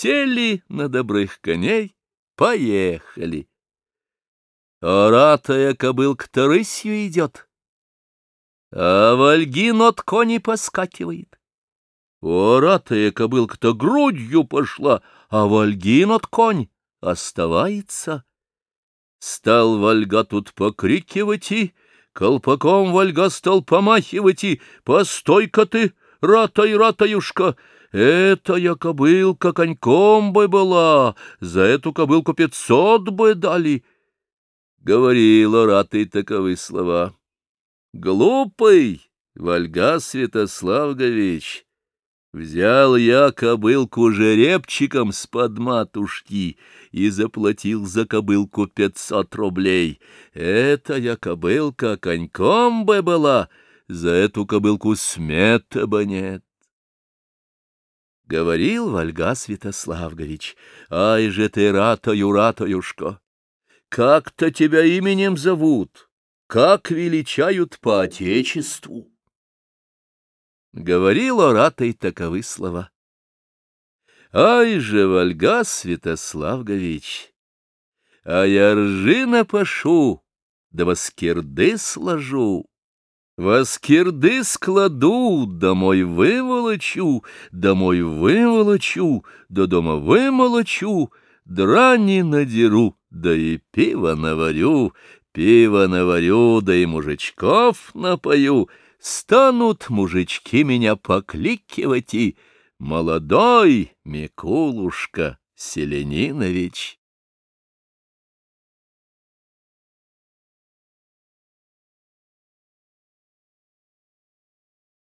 сели на добрых коней, поехали. Оратая кобылка-то рысью идет, а Вальгин от кони поскакивает. Оратая кобылка-то грудью пошла, а Вальгин от конь оставается. Стал Вальга тут покрикивать и, колпаком Вальга стал помахивать и, «Постой-ка ты, ратай, ратаюшка!» Это я кобылка коньком бы была, за эту кобылку пятьсот бы дали. Говорила Ратый таковы слова. Глупый Вальга Святославгович, взял я кобылку жеребчиком с под матушки и заплатил за кобылку пятьсот рублей. Это я кобылка коньком бы была, за эту кобылку смета бы нет. Говорил Вальга Святославгович, ай же ты, ратою, ратаюшка, как-то тебя именем зовут, как величают по отечеству. Говорил оратой таковы слова. Ай же, Вальга Святославгович, а я ржи напашу, да воскерды сложу. Воскирды складу, домой выволочу, домой выволочу, до дома вымолочу, драни надеру, да и пиво наварю, пиво наварю, да и мужичков напою, станут мужички меня покликивать и «Молодой Микулушка Селенинович».